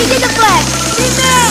DJ The Flag,